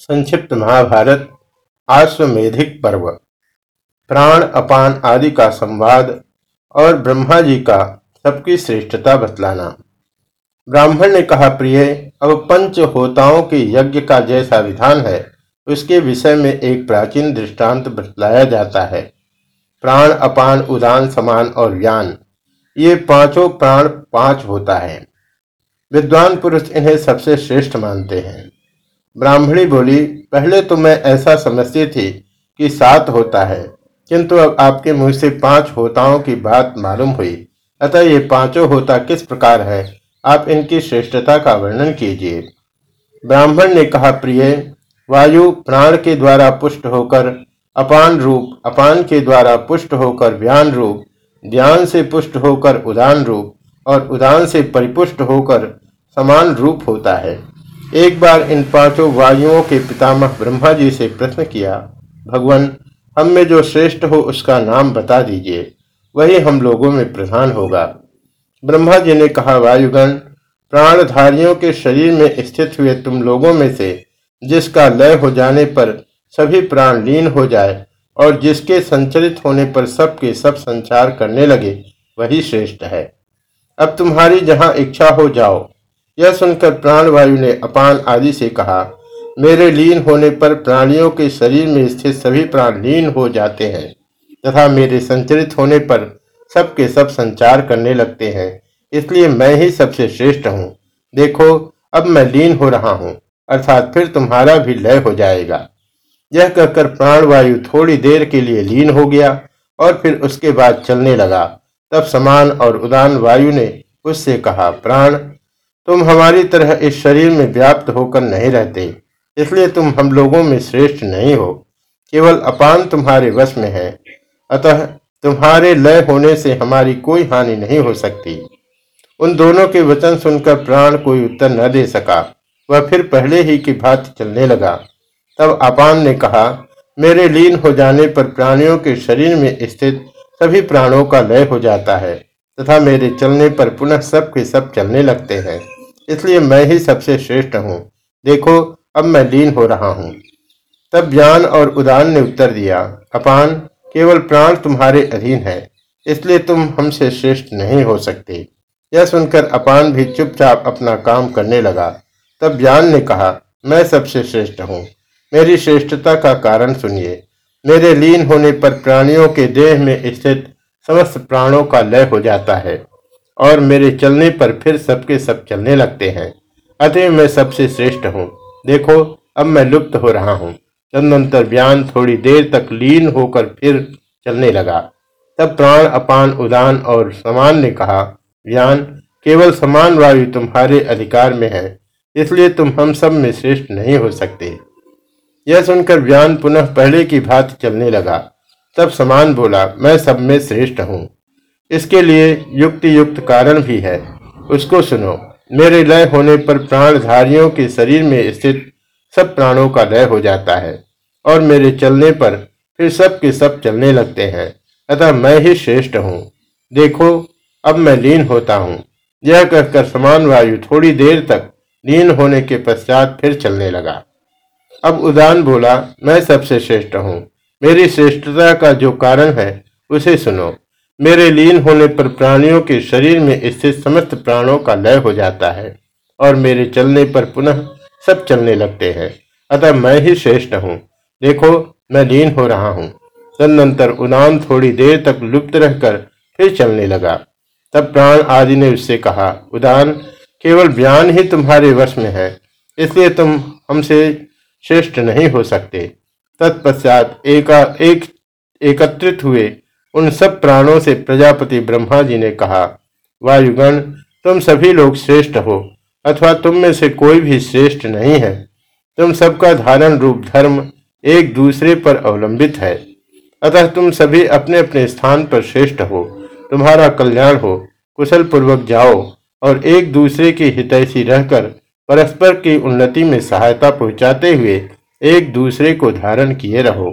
संक्षिप्त महाभारत, आश्वमेधिक पर्व। प्राण, अपान आदि का संवाद और ब्रह्मा जी का सबकी श्रेष्ठता बतलाना। ब्राह्मण ने कहा, प्रिय, अब पंच होताओं के यज्ञ का जैसा विधान है, उसके विषय में एक प्राचीन दृष्टांत बतलाया जाता है। प्राण, अपान, उदान, समान और व्यान ये पाँचों प्राण पाँच होता है। विद्वान पुरुष इन्हें सबसे श्रेष्ठ मानते हैं। ब्राह्मणी बोली, पहले तो मैं ऐसा समझती थी कि सात होता है, किंतु अब आपके मुँह से पाँच होताओं की बात मालूम हुई। अतः ये पाँचों होता किस प्रकार है, आप इनकी श्रेष्ठता का वर्णन कीजिए। ब्राह्मण ने कहा, प्रिय, वायु प्राण के द्वारा पुष्ट होकर, अपान रूप, अपान के द्वारा पुष्ट होकर व्यान रूप, ध्यान से पुष्ट होकर उदान रूप, और उदान से परिपुष्ट होकर समान रूप होता है। एक बार इन पाँचों वायुओं के पितामह ब्रह्मा जी से प्रश्न किया, भगवान, हम में जो श्रेष्ठ हो उसका नाम बता दीजिए, वही हम लोगों में प्रधान होगा। ब्रह्मा जी ने कहा, वायुगण, प्राणधारियों के शरीर में स्थित हुए तुम लोगों में से जिसका लय हो जाने पर सभी प्राण लीन हो जाए और जिसके संचरित होने पर सबके सब संचार करने लगे, वही श्रेष्ठ है। अब तुम्हारी जहाँ इच्छा हो जाओ यह सुनकर प्राणवायु ने अपान आदि से कहा, मेरे लीन होने पर प्राणियों के शरीर में स्थित सभी प्राण लीन हो जाते हैं, तथा मेरे संचरित होने पर सबके सब संचार करने लगते हैं, इसलिए मैं ही सबसे श्रेष्ठ हूँ। देखो, अब मैं लीन हो रहा हूँ, अर्थात फिर तुम्हारा भी लय हो जाएगा। यह कहकर प्राणवायु थोड़ी देर के लिए लीन हो गया और फिर उसके बाद चलने लगा। तब समान और उदान वायु ने उससे कहा, प्राण तुम हमारी तरह इस शरीर में व्याप्त होकर नहीं रहते, इसलिए तुम हम लोगों में श्रेष्ठ नहीं हो। केवल अपान तुम्हारे वश में है। अतः तुम्हारे लय होने से हमारी कोई हानि नहीं हो सकती। उन दोनों के वचन सुनकर प्राण कोई उत्तर न दे सका। वह फिर पहले ही की भांति चलने लगा। तब अपान ने कहा, मेरे लीन हो जाने पर प्राणियों के शरीर में स्थित सभी प्राणों का लय हो जाता है, तथा मेरे चलने पर पुनः सब के सब चलने लगते हैं। इसलिए मैं ही सबसे श्रेष्ठ हूँ। देखो, अब मैं लीन हो रहा हूँ। तब ज्ञान और उदान ने उत्तर दिया, अपान, केवल प्राण तुम्हारे अधीन है, इसलिए तुम हमसे श्रेष्ठ नहीं हो सकते। यह सुनकर अपान भी चुपचाप अपना काम करने लगा। तब ज्ञान ने कहा, मैं सबसे श्रेष्ठ हूँ। मेरी श्रेष्ठता का कारण सुनिए। मेरे लीन होने पर प्राणियों के देह में स्थित समस्त प्राणों का लय हो जाता है। और मेरे चलने पर फिर सबके सब चलने लगते हैं। अतः मैं सबसे श्रेष्ठ हूँ। देखो, अब मैं लुप्त हो रहा हूँ। तदनंतर व्यान थोड़ी देर तक लीन होकर फिर चलने लगा। तब प्राण अपान उदान और समान ने कहा व्यान केवल समान वायु तुम्हारे अधिकार में है, इसलिए तुम हम सब में श्रेष्ठ नहीं हो सकते। यह सुनकर व्यान पुनः पहले की भांति चलने लगा। तब समान बोला, मैं सब में श्रेष्ठ हूँ। इसके लिए युक्ति युक्त कारण भी है। उसको सुनो, मेरे लय होने पर प्राणधारियों के शरीर में स्थित सब प्राणों का लय हो जाता है और मेरे चलने पर फिर सब के सब चलने लगते हैं। अतः मैं ही श्रेष्ठ हूँ। देखो, अब मैं लीन होता हूँ। यह कहकर समान वायु थोड़ी देर तक लीन होने के पश्चात फिर चलने लगा। अब उदान बोला, मैं सबसे श्रेष्ठ हूँ। मेरी श्रेष्ठता का जो कारण है, उसे सुनो। मेरे लीन होने पर प्राणियों के शरीर में स्थित समस्त प्राणों का लय हो जाता है और मेरे चलने पर पुनः सब चलने लगते हैं। अतः मैं ही श्रेष्ठ हूँ। देखो, मैं लीन हो रहा हूँ। तदनंतर उदान थोड़ी देर तक लुप्त रहकर फिर चलने लगा। तब प्राण आदि ने उससे कहा, उदान, केवल बयान ही तुम्हारे वश में है, इसलिए तुम हमसे श्रेष्ठ नहीं हो सकते। तत्पश्चात एका, एक, एकत्रित हुए उन सब प्राणों से प्रजापति ब्रह्मा जी ने कहा, वायुगण, तुम सभी लोग श्रेष्ठ हो, अथवा तुम में से कोई भी श्रेष्ठ नहीं है। तुम सबका धारण रूप धर्म एक दूसरे पर अवलंबित है। अतः तुम सभी अपने अपने स्थान पर श्रेष्ठ हो। तुम्हारा कल्याण हो कुशल पूर्वक जाओ और एक दूसरे की हितैषी रहकर परस्पर की उन्नति में सहायता पहुंचाते हुए एक दूसरे को धारण किए रहो।